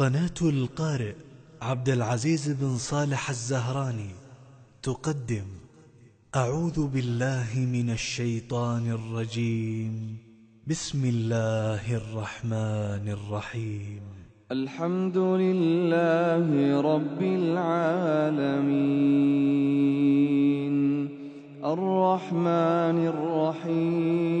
قناة القارئ عبد العزيز بن صالح الزهراني تقدم. أعوذ بالله من الشيطان الرجيم. بسم الله الرحمن الرحيم. الحمد لله رب العالمين. الرحمن الرحيم.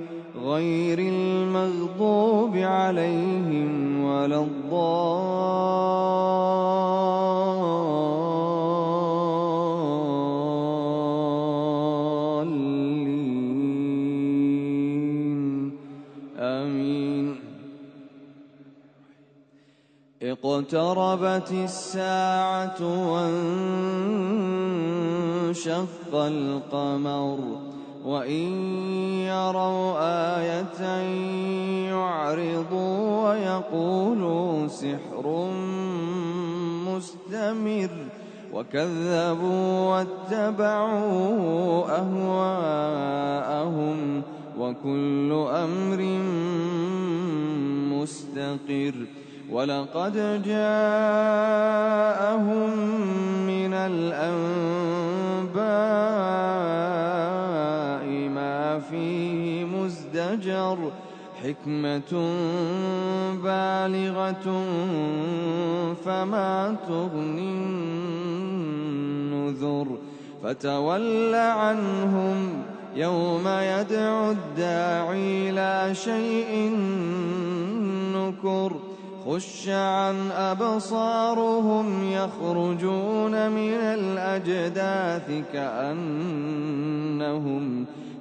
غير المغضوب عليهم ولا الضالين. آمين. اقتربت الساعة وانشق القمر. وإن يروا آية يعرضوا ويقولوا سحر مستمر وكذبوا واتبعوا أهواءهم وكل أمر مستقر ولقد جاءهم من الأنباء فيه مزدجر حكمة بالغة فما تغني النذر فتول عنهم يوم يدعو الداعي إلى شيء نكر خش عن أبصارهم يخرجون من الأجداث كأنهم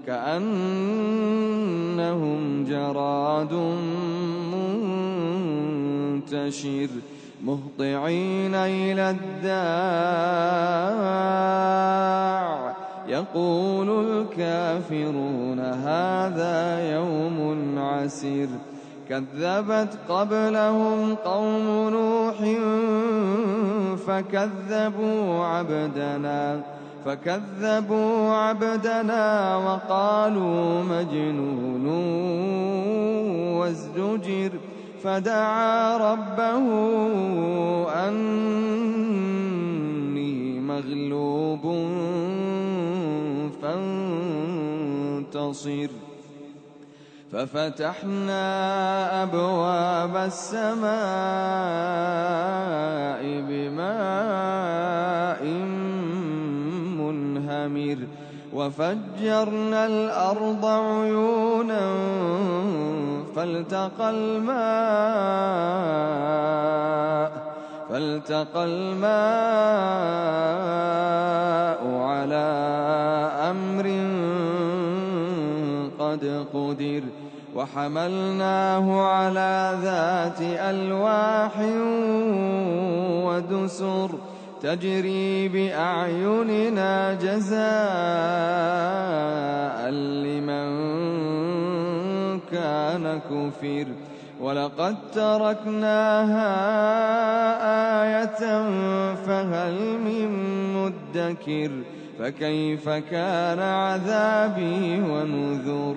كأنهم جراد منتشر مهطعين إلى الداع. يقول الكافرون هذا يوم عسير. كذبت قبلهم قوم نوح فكذبوا عبدنا. فكذبوا عبدنا وقالوا مجنون وازدجر فدعا ربه أني مغلوب فانتصر. ففتحنا أبواب السماء بماء منهمر وفجرنا الأرض عيونا فالتقى الماء فالتقى الماء على أمر قد قدر وحملناه على ذات ألواح ودسر تجري بأعيننا جزاء لمن كان كفر. ولقد تركناها آية فهل من مدكر؟ فكيف كان عذابي ونذر؟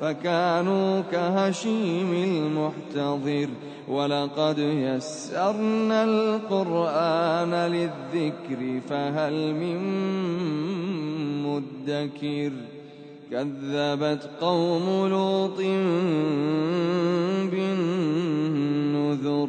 فكانوا كهشيم المحتضر. ولقد يسرنا القرآن للذكر فهل من مدكر؟ كذبت قوم لوط بالنذر.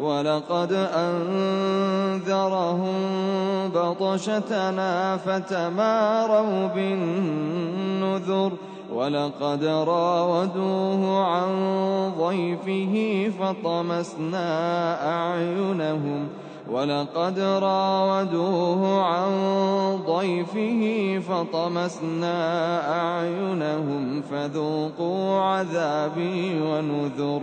ولقد أنذرهم بطشتنا فتماروا بالنذر ولقد راودوه عن ضيفه فطمسنا أعينهم ولقد راودوه عن ضيفه فطمسنا أعينهم فذوقوا عذابي ونذر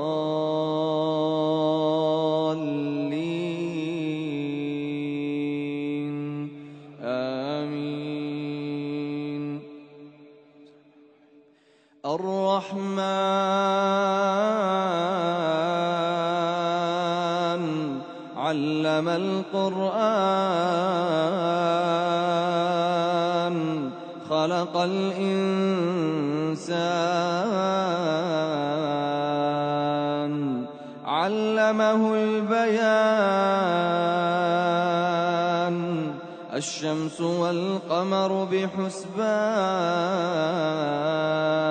الرحمن. علم القرآن. خلق الإنسان. علمه البيان. الشمس والقمر بحسبان.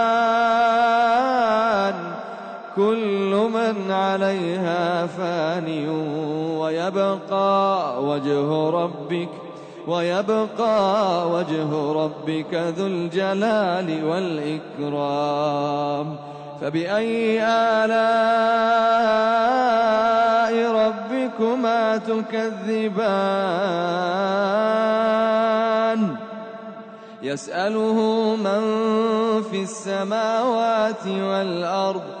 عليها فان ويبقى وجه ربك ويبقى وجه ربك ذو الجلال والإكرام. فبأي آلاء ربكما تكذبان؟ يسأله من في السماوات والأرض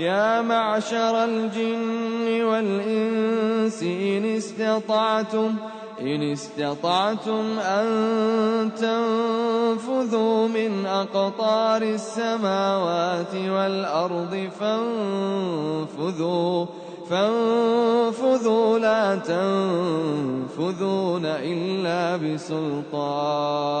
يا معشر الجن والإنس إن استطعتم إن استطعتم أن تنفذوا من أقطار السماوات والأرض فانفذوا فانفذوا لا تنفذون إلا بسلطان.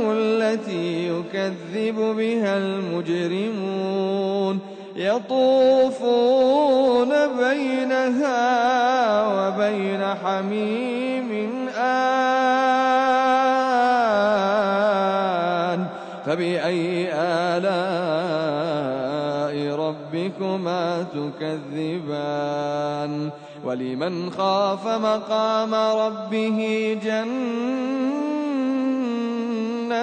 التي يكذب بها المجرمون يطوفون بينها وبين حميم آن فبأي آلاء ربكما تكذبان ولمن خاف مقام ربه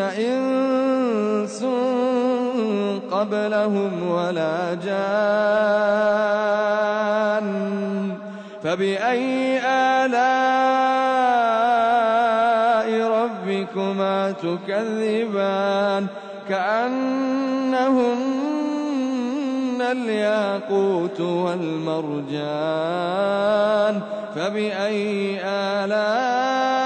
إنس قبلهم ولا جان فبأي آلاء ربكما تكذبان؟ كأنهن الياقوت والمرجان فبأي آلاء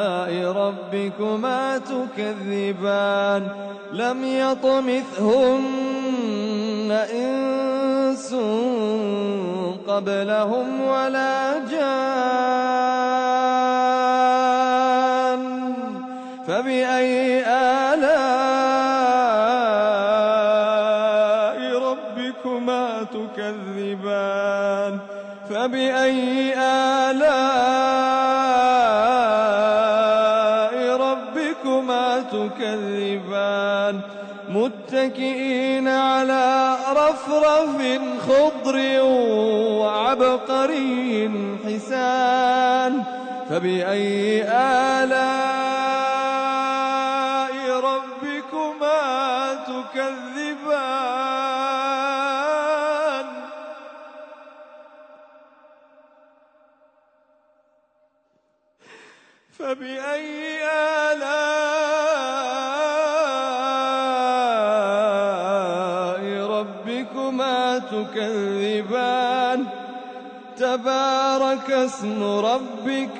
ربكما تكذبان لم يطمثهن إنس قبلهم ولا جان متكئين على رفرف خضر وعبقري حسان. فبأي آلاء تبارك اسم ربك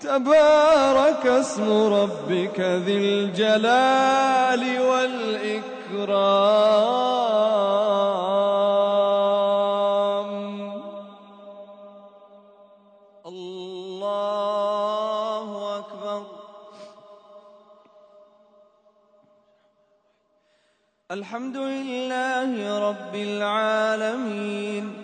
تبارك اسم ربك ذي الجلال والإكرام. الله أكبر. الحمد لله رب العالمين.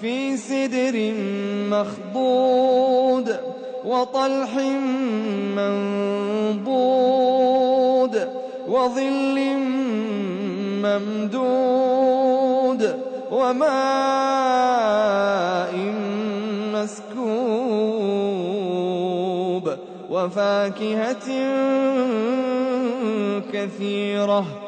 في سدر مخضود وطلح منضود وظل ممدود وماء مسكوب وفاكهة كثيرة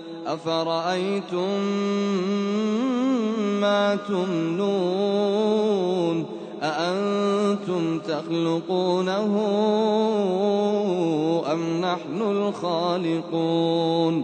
أفرأيتم ما تمنون أأنتم تخلقونه أم نحن الخالقون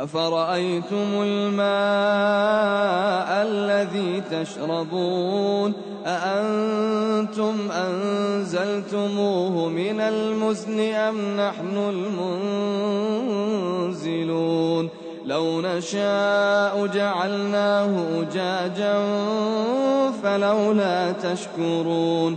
أفرأيتم الماء الذي تشربون أأنتم أنزلتموه من المزن أم نحن المنزلون لو نشاء جعلناه أجاجا فلولا تشكرون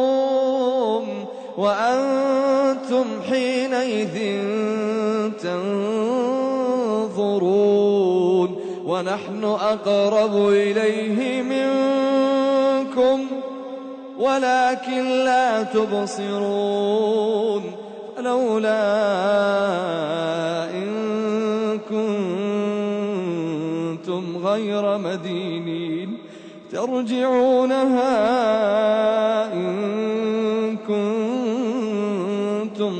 وأنتم حينئذ تنظرون ونحن أقرب إليه منكم ولكن لا تبصرون فلولا إن كنتم غير مدينين ترجعونها إن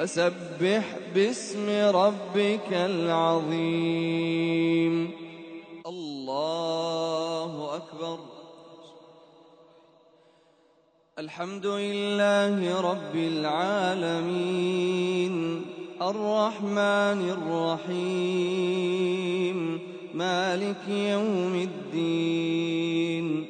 فسبح باسم ربك العظيم. الله أكبر. الحمد لله رب العالمين. الرحمن الرحيم. مالك يوم الدين.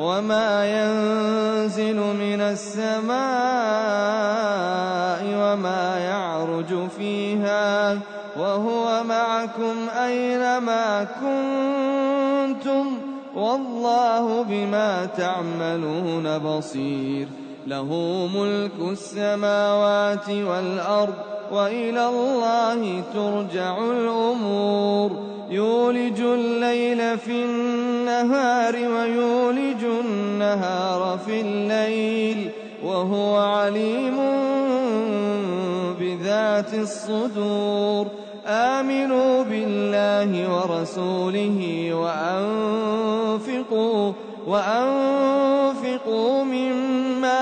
وما ينزل من السماء وما يعرج فيها وهو معكم أينما كنتم والله بما تعملون بصير. له ملك السماوات والأرض وإلى الله ترجع الأمور. يولج الليل في النهار ويولج النهار في الليل وهو عليم بذات الصدور. آمنوا بالله ورسوله وأنفقوا وأنفقوا مما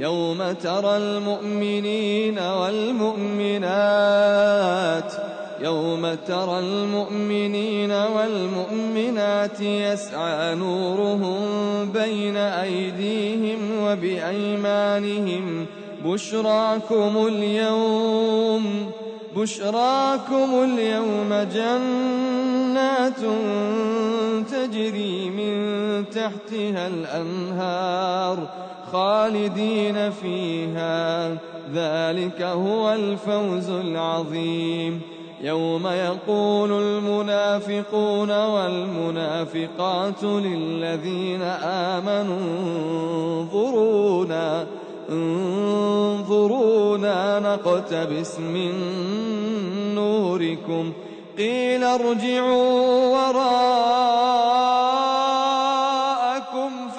يوم ترى المؤمنين والمؤمنات يوم ترى المؤمنين والمؤمنات يسعى نورهم بين أيديهم وبأيمانهم. بشراكم اليوم بشراكم اليوم جنات تجري من تحتها الأنهار. خالدين فيها. ذلك هو الفوز العظيم. يوم يقول المنافقون والمنافقات للذين آمنوا انظرونا انظرونا نقتبس من نوركم. قيل ارجعوا وراءكم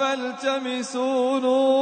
فالتمسوا نورا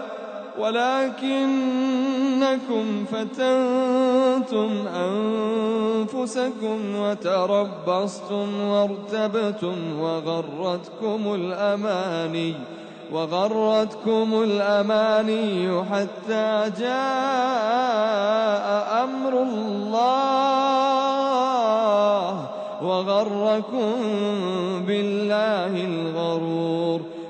ولكنكم فتنتم أنفسكم وتربصتم وارتبتم وغرتكم الأماني وغرتكم الأماني حتى جاء أمر الله وغركم بالله الغرور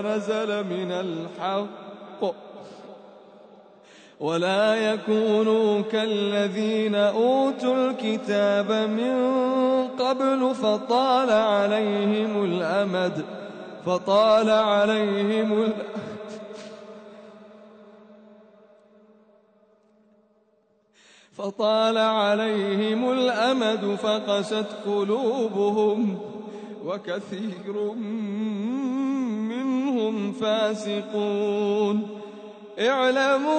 نزل من الحق ولا يكونوا كالذين أوتوا الكتاب من قبل فطال عليهم الأمد فطال عليهم فطال عليهم الأمد فقست قلوبهم وكثير منهم فاسقون. اعلموا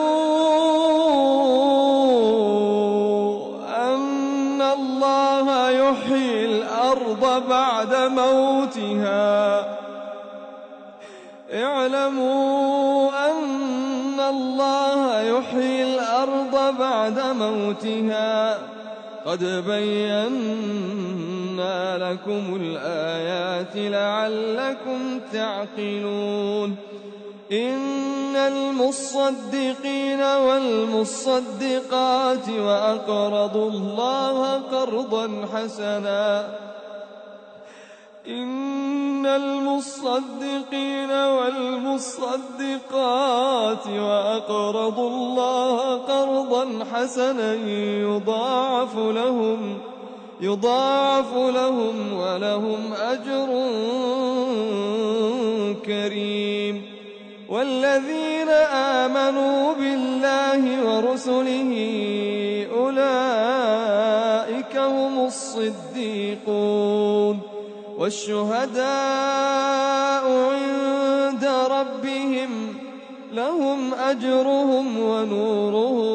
أن الله يحيي الأرض بعد موتها. اعلموا أن الله يحيي الأرض بعد موتها. قد بينا لكم الآيات لعلكم تعقلون إن المصدقين والمصدقات وأقرضوا الله قرضا حسنا إن المصدقين والمصدقات وأقرضوا الله قرضا حسنا يضاعف لهم يضاعف لهم ولهم أجر كريم. والذين آمنوا بالله ورسله أولئك هم الصديقون. والشهداء عند ربهم لهم أجرهم ونورهم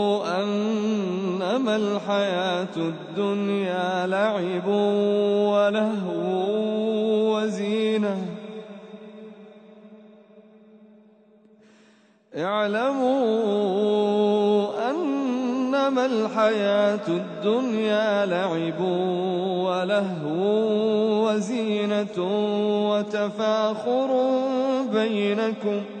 الحياة الدنيا لعب ولهو وزينة. اعلموا أنما الحياة الدنيا لعب ولهو وزينة وتفاخر بينكم ۖ.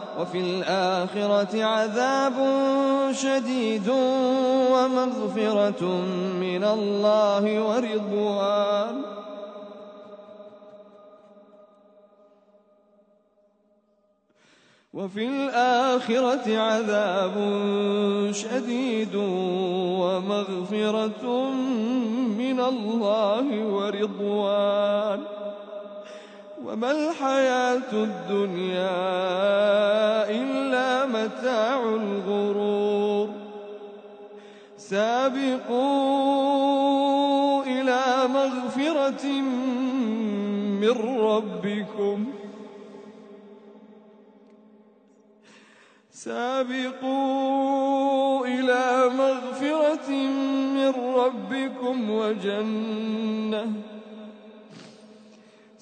وفي الآخرة عذاب شديد ومغفرة من الله ورضوان. وفي الآخرة عذاب شديد ومغفرة من الله ورضوان. وما الحياة الدنيا إلا متاع الغرور. سابقوا إلى مغفرة من ربكم. سابقوا إلى مغفرة من ربكم وجنة.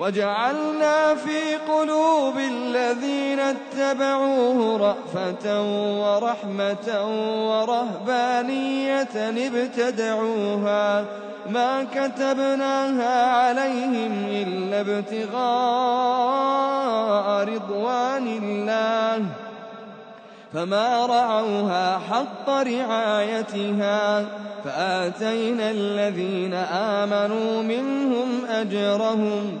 وجعلنا في قلوب الذين اتبعوه رأفة ورحمة ورهبانية ابتدعوها ما كتبناها عليهم إلا ابتغاء رضوان الله فما رعوها حق رعايتها فآتينا الذين آمنوا منهم أجرهم